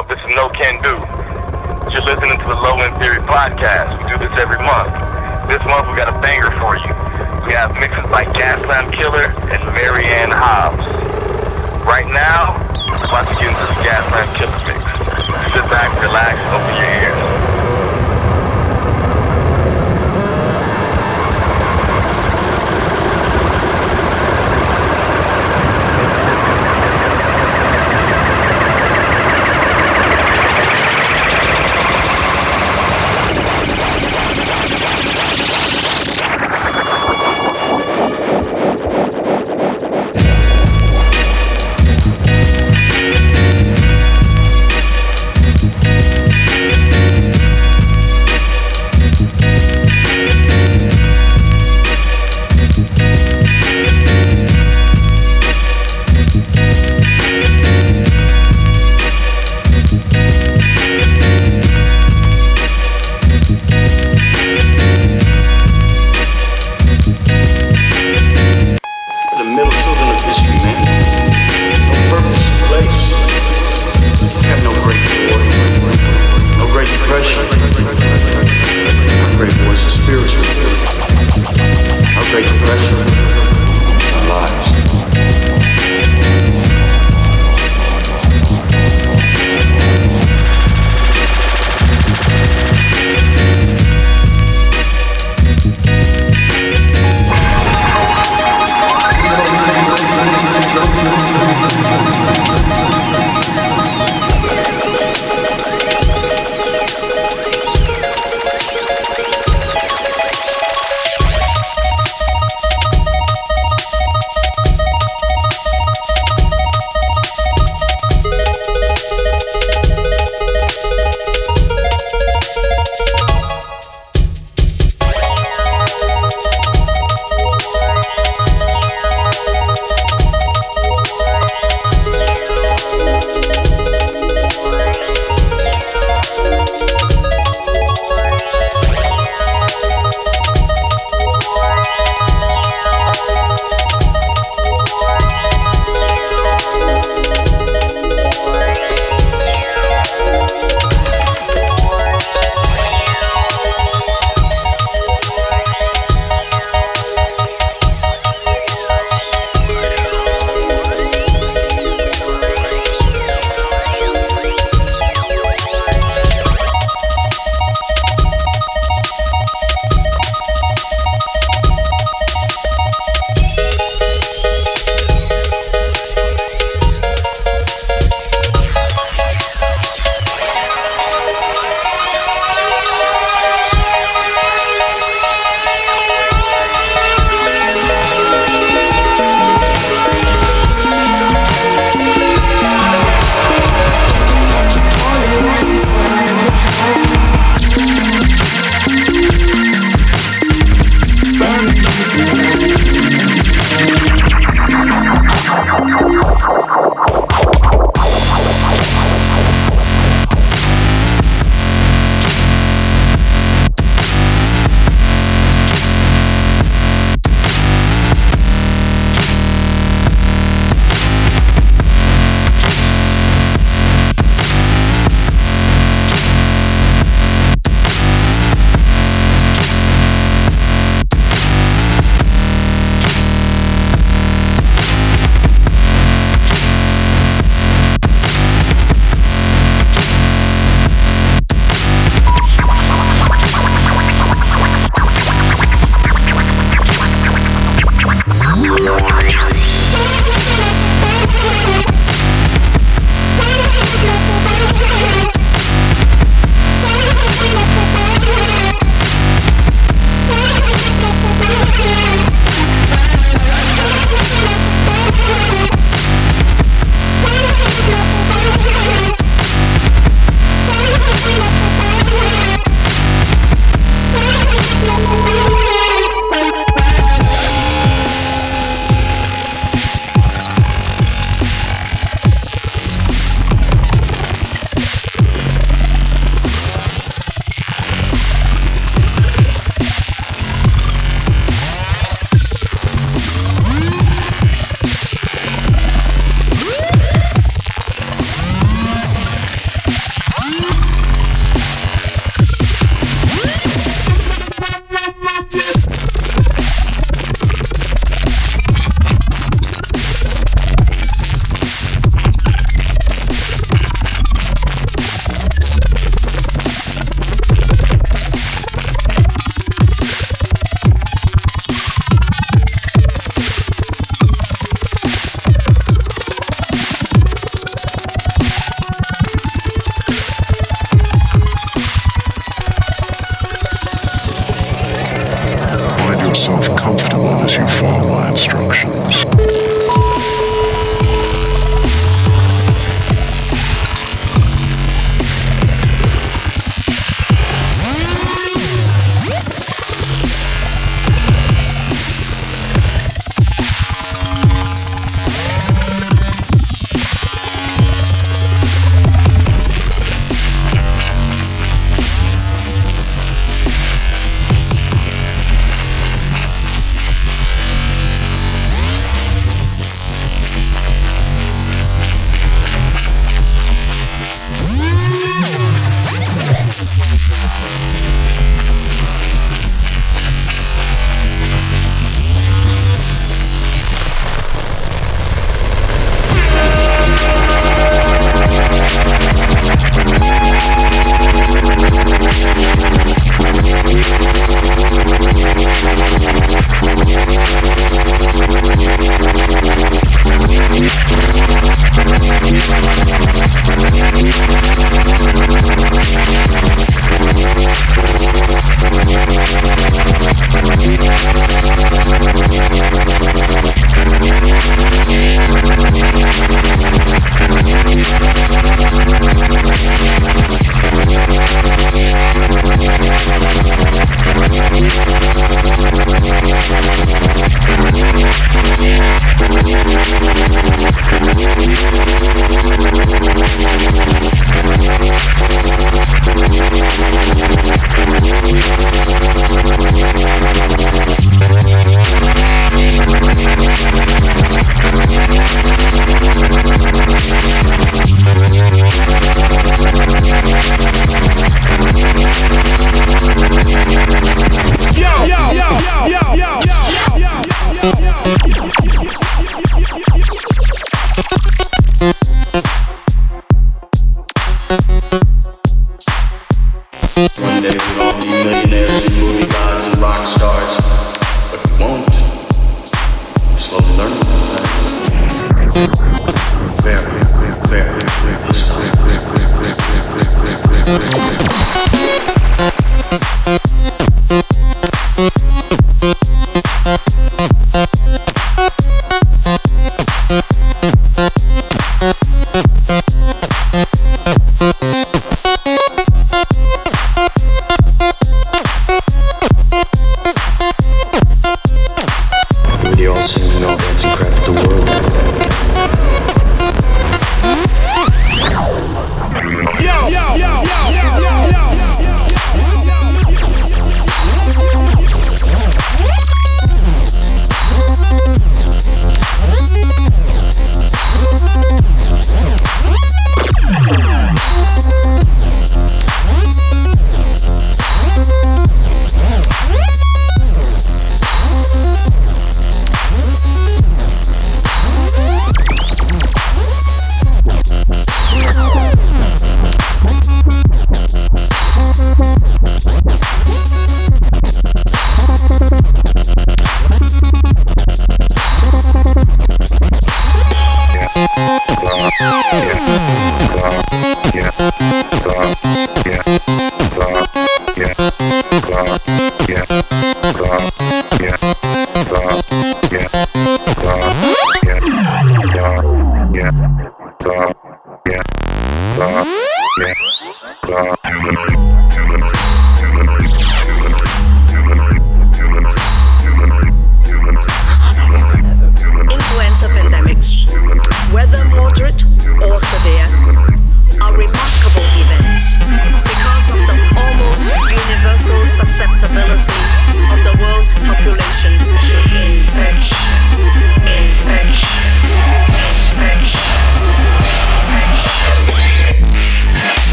up? This is Nocando. You're listening to the Low End Theory podcast. We do this every month. This month we got a banger for you. We have mixes by Gaslamp Killer and Mary Anne Hobbs. Right now, to get into the Gaslamp Killer mix. Sit back, relax, open your ears.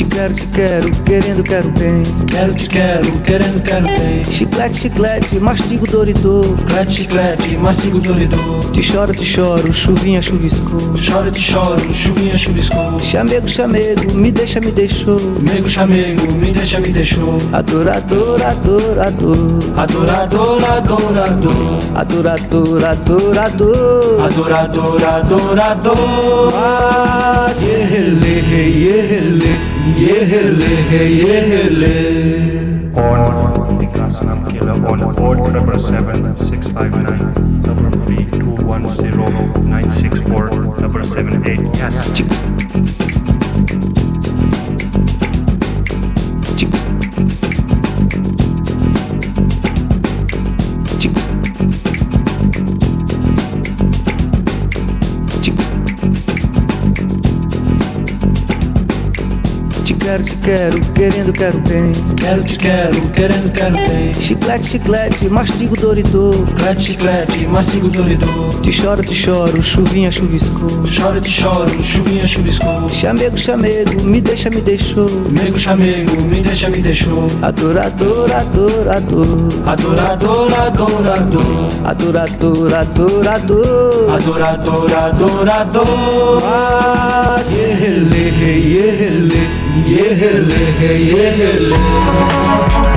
Te quero, te quero, querendo, quero bem. Quero, te quero, querendo, quero bem. Chiclete, chiclete, mastigo doridor. Chiclete, chiclete, mastigo doridor. Te choro, te choro, chuvinha chuviscou. Choro, te choro, chuvinha chuviscou. Chamego, chamego, me deixa, me deixou. Mego, chamego, me deixa, me deixou. Adorador, adorador. Adorador, adorador. Adorador, adorador. Adorador, adorador. Ah, Yehele, yehele, yehele, ये hele hey ye hele on Vikas Nam Killer on 477659 number 3210 964 number 78 yes quero, te quero, querendo, quero bem. Quero, te quero, querendo, quero bem. Chiclete, chiclete, mastigo doridor. Chiclete, chiclete, mastigo doridor. Te choro, te choro, chuvinha chuviscou. Choro, te choro, chuvinha chuviscou. Chamego, chamego, me deixa, me deixou. Mego, chamego, me deixa, me deixou. Adorador, adorador. Adorador, adorador. Adorador, adorador. Adorador, adorador. Ah, Yehele, ये हिले ये हिले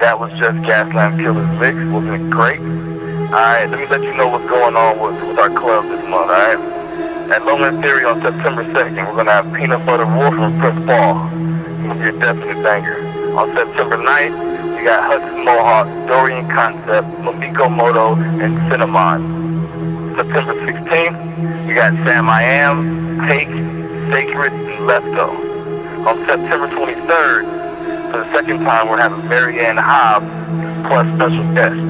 That was just Gaslamp Killer's mix. Wasn't it great? Alright, let me let you know what's going on with, with our club this month, alright? At Low End Theory on September 2nd, we're going to have Peanut Butter Wolf from Chris Paul. To a definite banger. On September 9th, we got Hudson Mohawke, Dorian Concept, Mamiko Motto, and Cinnamon. September 16th, we got Samiyam, Take, Sacred, and Lefto. On September 23rd, for the second time, we're having Mary Anne Hobbs plus special guests.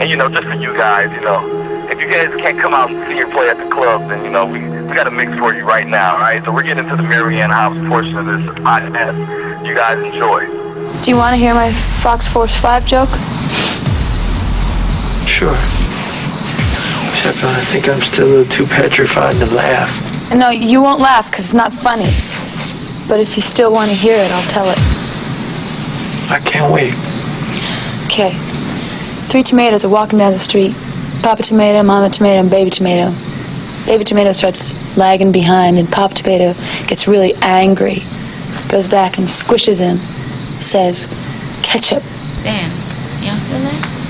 And you know, just for you guys, you know, if you guys can't come out and see your play at the club, then you know we we got a mix for you right now, all right? So we're getting into the Mary Anne Hobbs portion of this podcast. You guys enjoy. Do you want to hear my Fox Force 5 joke? Sure. Except I think I'm still a little too petrified to laugh. No, you won't laugh because it's not funny. But if you still want to hear it, I'll tell it. I can't wait. Okay. Three tomatoes are walking down the street. Papa tomato, mama tomato, and baby tomato. Baby tomato starts lagging behind, and Papa tomato gets really angry. Goes back and squishes him. Says, ketchup. Damn. Y'all feel that?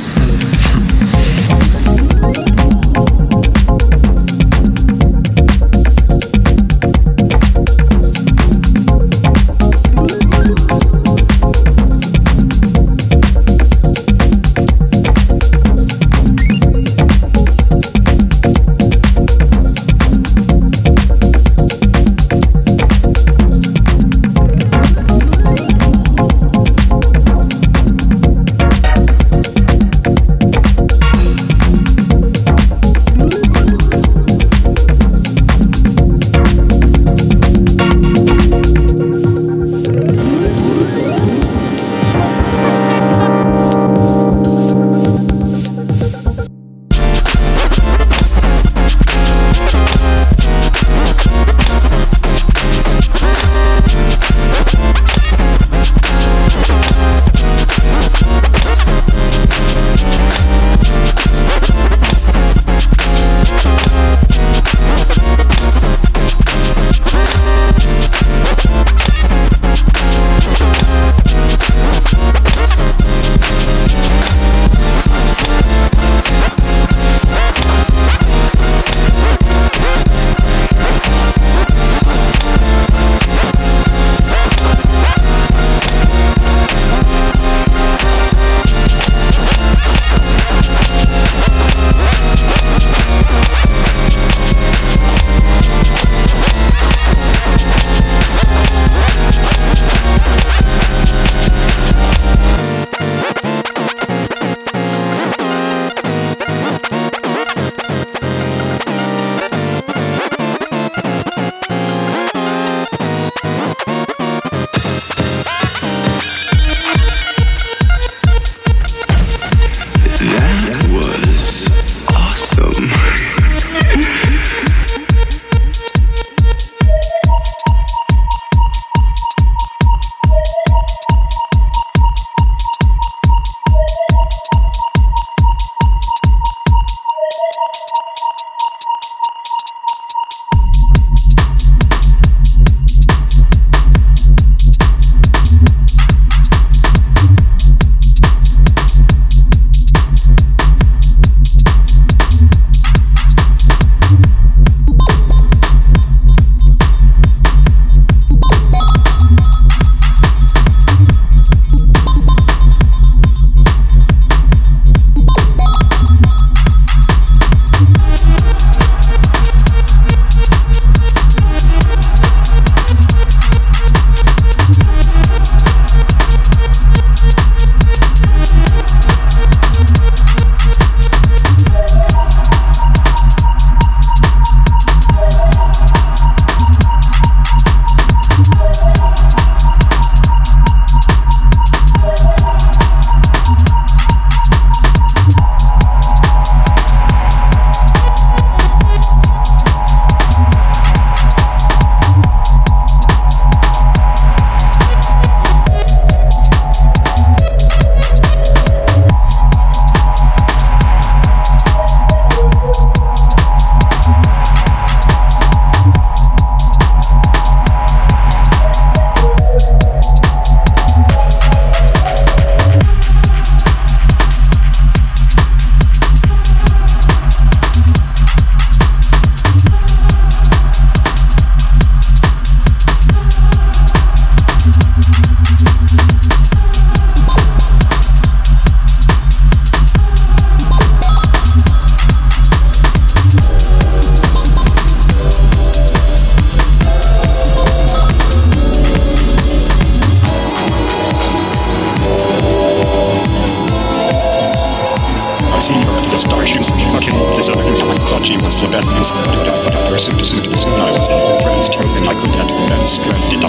And could have friends. Did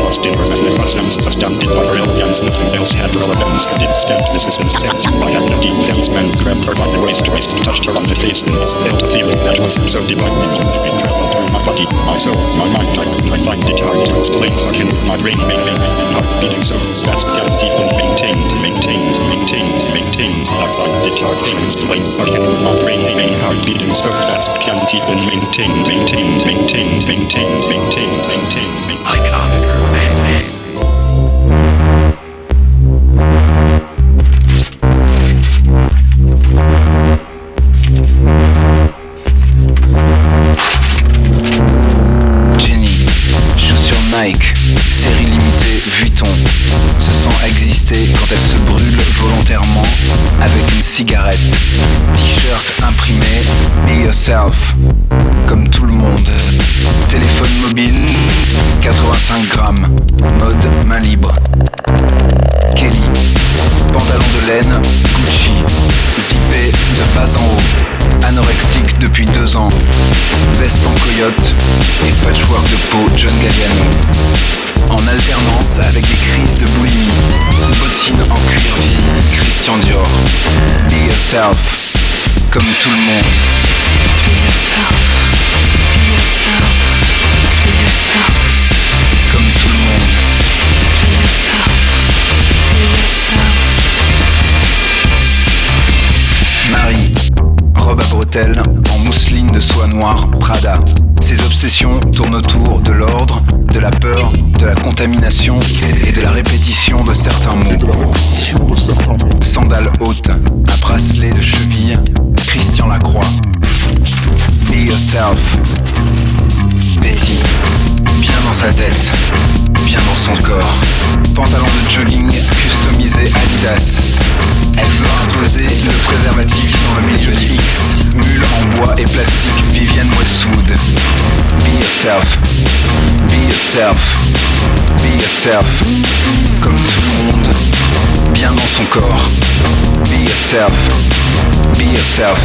lost in her and the cousins astounded by her elegance. Nothing else had relevance. I did stand this is instance. I had no defense. Men grabbed her by the waist, waist, touched her on the face and felt a feeling that was so divine. It traveled through my body, my soul, my mind. I, I find it hard to explain. Fucking my brain mainly. Heart beating so fast, kept deep and maintained, maintained, maintained, maintained. I find it hard to explain. Fucking my brain main heart beating so fast, can keep and maintain, maintain, maintain, maintain, maintain, maintain. I can't depuis deux ans, veste en coyote et patchwork de peau John Galliano. En alternance avec des crises de boulimie, bottines en cuir vieilli, Christian Dior. Be yourself, comme tout le monde. Be yourself, be yourself, be yourself, comme tout le monde. En mousseline de soie noire Prada. Ses obsessions tournent autour de l'ordre, de la peur, de la contamination et de la répétition de certains mots. Sandales hautes, un bracelet de cheville, Christian Lacroix. Be yourself. Betty, bien dans sa tête, bien dans son corps. Pantalon de jogging customisé Adidas. Elle veut imposer le préservatif dans le milieu du X. Mule en bois et plastique Vivienne Westwood. Be yourself. Be yourself. Be yourself. Comme tout le monde. Bien dans son corps. Be yourself. Be yourself.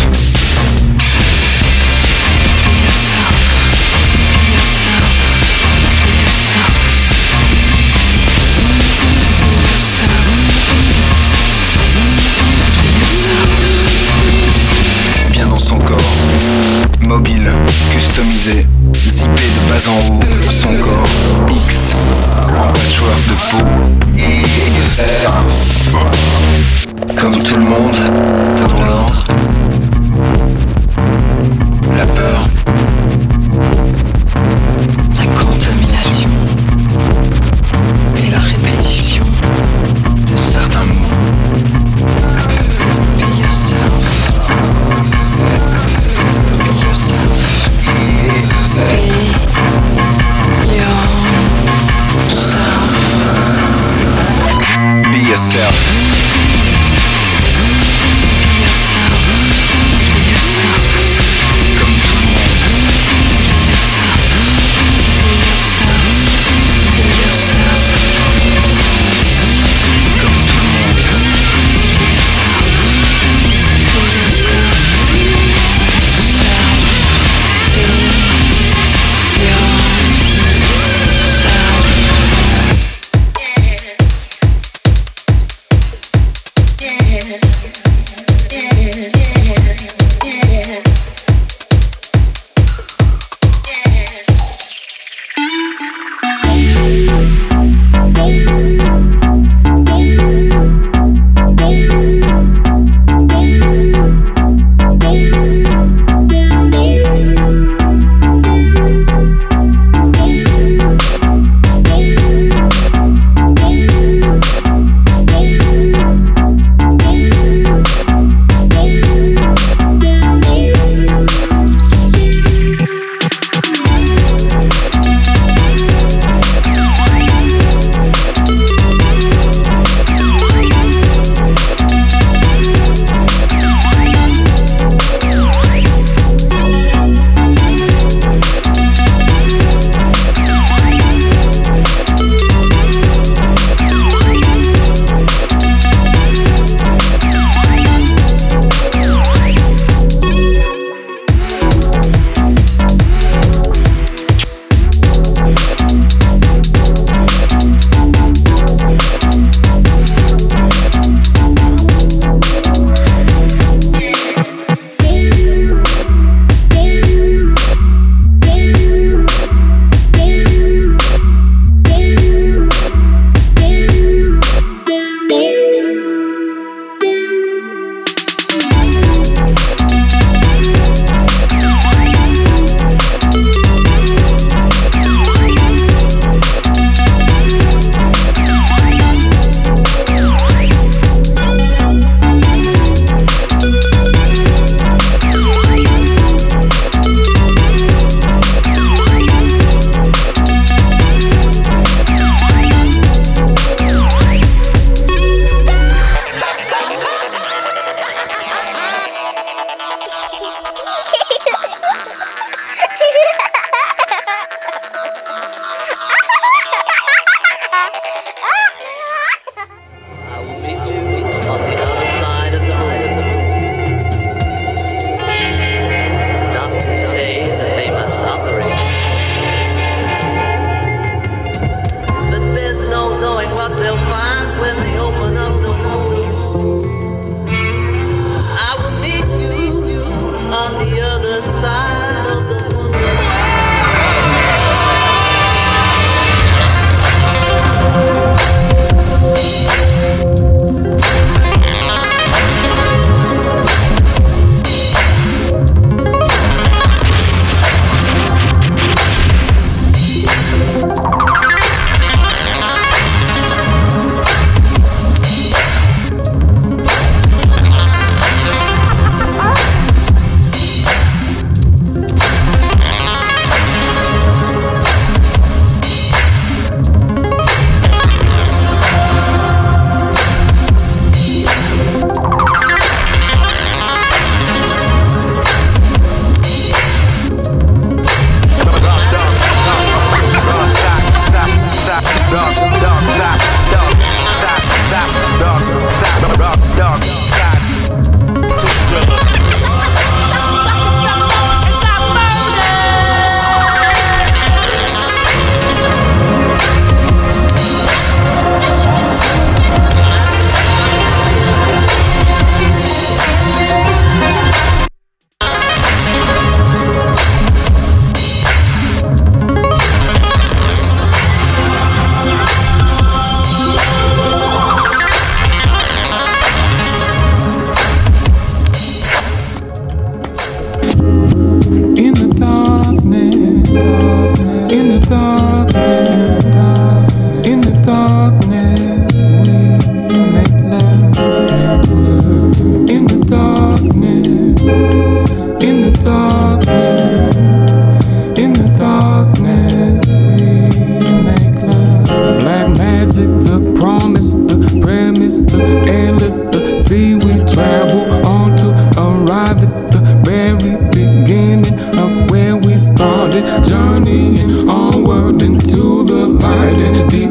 Son corps, mobile, customisé, zippé de bas en haut, son corps. X, en patchwork de peau, comme tout le monde, dans l'ordre,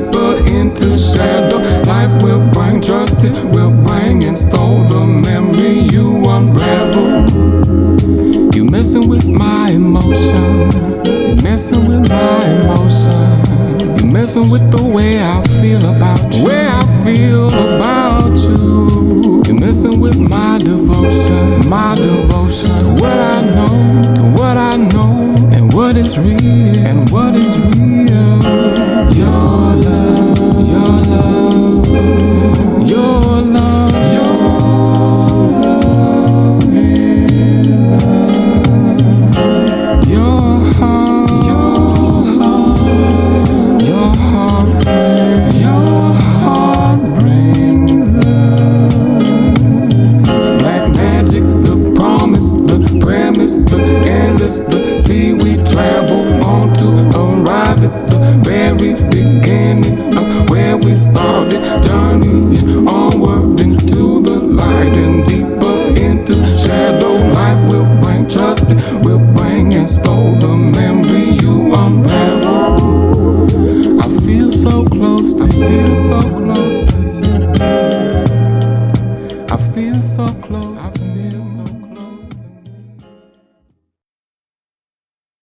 deeper into shadow. Life will bring trust, it will bring and stole the memory you unravel. You messing with my emotion, messing with my emotion, you messing with the way I feel about you, way I feel about you. You messing with my devotion, my devotion, what I know, to what I know, and what is real, and what is real your love.